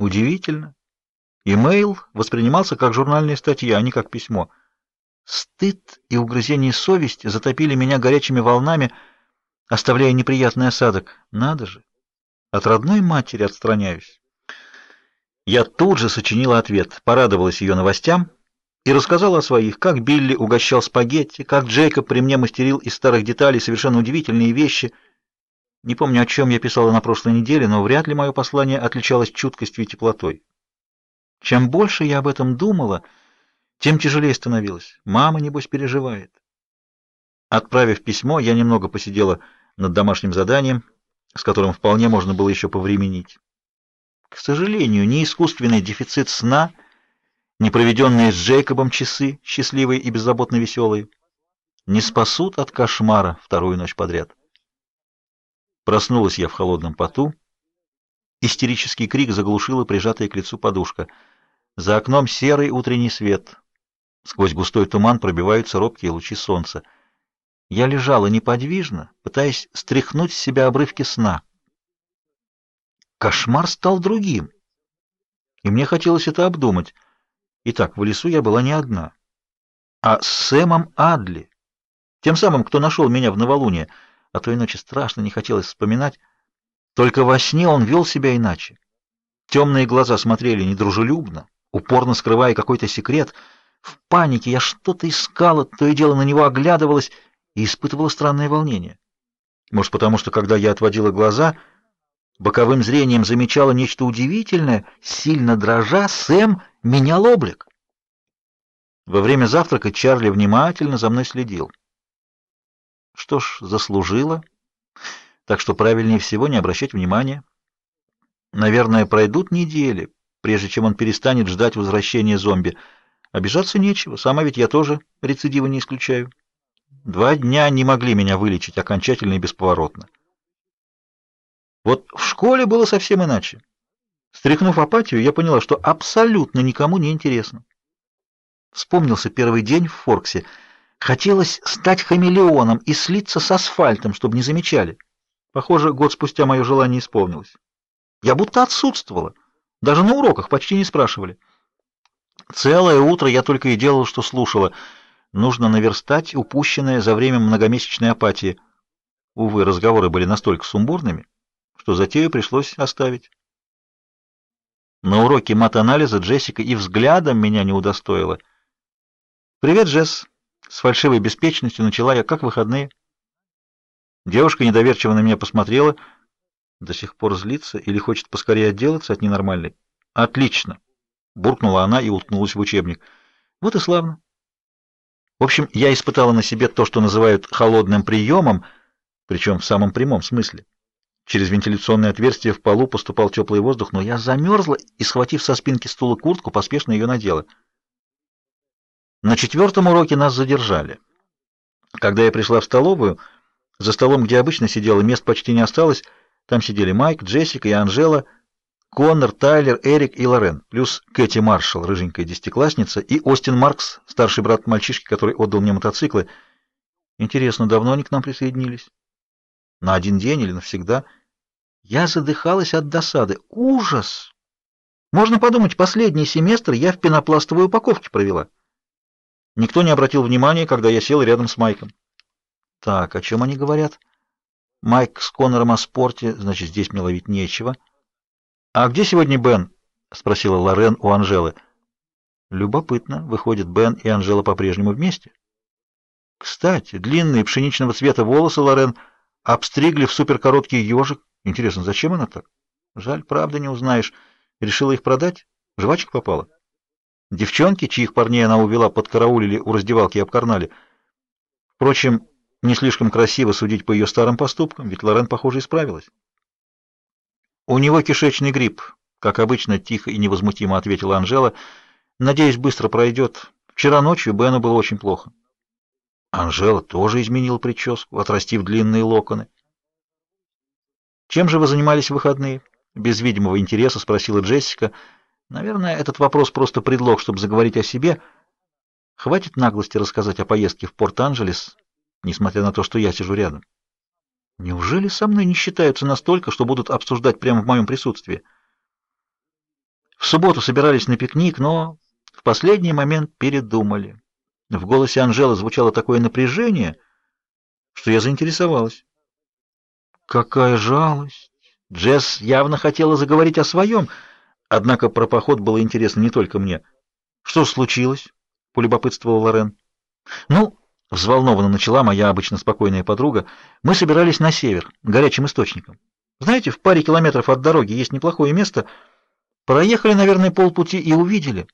Удивительно. Имейл воспринимался как журнальная статья, а не как письмо. Стыд и угрызение совести затопили меня горячими волнами, оставляя неприятный осадок. Надо же, от родной матери отстраняюсь. Я тут же сочинила ответ, порадовалась ее новостям и рассказала о своих, как Билли угощал спагетти, как Джейкоб при мне мастерил из старых деталей совершенно удивительные вещи. Не помню, о чем я писала на прошлой неделе, но вряд ли мое послание отличалось чуткостью и теплотой. Чем больше я об этом думала, тем тяжелее становилось. Мама, небось, переживает. Отправив письмо, я немного посидела над домашним заданием, с которым вполне можно было еще повременить. К сожалению, ни искусственный дефицит сна, ни проведенные с Джейкобом часы, счастливые и беззаботно веселые, не спасут от кошмара вторую ночь подряд. Проснулась я в холодном поту. Истерический крик заглушила прижатая к лицу подушка. За окном серый утренний свет. Сквозь густой туман пробиваются робкие лучи солнца. Я лежала неподвижно, пытаясь стряхнуть с себя обрывки сна. Кошмар стал другим, и мне хотелось это обдумать. Итак, в лесу я была не одна, а с Сэмом Адли, тем самым, кто нашел меня в новолуние, а той ночи страшно не хотелось вспоминать. Только во сне он вел себя иначе. Темные глаза смотрели недружелюбно, упорно скрывая какой-то секрет — в панике я что-то искала, то и дело на него оглядывалась и испытывала странное волнение. Может, потому что, когда я отводила глаза, боковым зрением замечала нечто удивительное, сильно дрожа, Сэм менял облик. Во время завтрака Чарли внимательно за мной следил. Что ж, заслужила. Так что правильнее всего не обращать внимания. Наверное, пройдут недели, прежде чем он перестанет ждать возвращения зомби — Обижаться нечего, сама ведь я тоже рецидива не исключаю. Два дня не могли меня вылечить окончательно и бесповоротно. Вот в школе было совсем иначе. Стряхнув апатию, я поняла, что абсолютно никому не интересно. Вспомнился первый день в Форксе. Хотелось стать хамелеоном и слиться с асфальтом, чтобы не замечали. Похоже, год спустя мое желание исполнилось. Я будто отсутствовала. Даже на уроках почти не спрашивали. Целое утро я только и делал, что слушала. Нужно наверстать упущенное за время многомесячной апатии. Увы, разговоры были настолько сумбурными, что затею пришлось оставить. На уроке мат-анализа Джессика и взглядом меня не удостоила. «Привет, Джесс!» С фальшивой беспечностью начала я, как выходные. Девушка недоверчиво на меня посмотрела. До сих пор злится или хочет поскорее отделаться от ненормальной. «Отлично!» буркнула она и уткнулась в учебник. Вот и славно. В общем, я испытала на себе то, что называют холодным приемом, причем в самом прямом смысле. Через вентиляционное отверстие в полу поступал теплый воздух, но я замерзла и, схватив со спинки стула куртку, поспешно ее надела. На четвертом уроке нас задержали. Когда я пришла в столовую, за столом, где обычно сидела, мест почти не осталось. Там сидели Майк, Джессика и Анжела — Коннор, Тайлер, Эрик и Лорен, плюс Кэти Маршалл, рыженькая десятиклассница, и Остин Маркс, старший брат мальчишки, который отдал мне мотоциклы. Интересно, давно они к нам присоединились? На один день или навсегда? Я задыхалась от досады. Ужас! Можно подумать, последний семестр я в пенопластовой упаковке провела. Никто не обратил внимания, когда я сел рядом с Майком. Так, о чем они говорят? Майк с Коннором о спорте, значит, здесь мне ловить нечего. «А где сегодня Бен?» — спросила Лорен у Анжелы. «Любопытно. Выходит, Бен и Анжела по-прежнему вместе?» «Кстати, длинные пшеничного цвета волосы Лорен обстригли в суперкороткий ежик. Интересно, зачем она так? Жаль, правда не узнаешь. Решила их продать? Жвачек попала?» Девчонки, чьих парней она увела, подкараулили у раздевалки и обкарнали. Впрочем, не слишком красиво судить по ее старым поступкам, ведь Лорен, похоже, исправилась. У него кишечный грипп, как обычно, тихо и невозмутимо ответила Анжела. Надеюсь, быстро пройдет. Вчера ночью Бену было очень плохо. Анжела тоже изменила прическу, отрастив длинные локоны. Чем же вы занимались в выходные? Без видимого интереса спросила Джессика. Наверное, этот вопрос просто предлог, чтобы заговорить о себе. Хватит наглости рассказать о поездке в Порт-Анджелес, несмотря на то, что я сижу рядом. Неужели со мной не считаются настолько, что будут обсуждать прямо в моем присутствии? В субботу собирались на пикник, но в последний момент передумали. В голосе Анжелы звучало такое напряжение, что я заинтересовалась. Какая жалость! Джесс явно хотела заговорить о своем, однако про поход было интересно не только мне. Что случилось? полюбопытствовал Лорен. Ну, взволнованно начала моя обычно спокойная подруга. Мы собирались на север, горячим источникам. Знаете, в паре километров от дороги есть неплохое место. Проехали, наверное, полпути и увидели,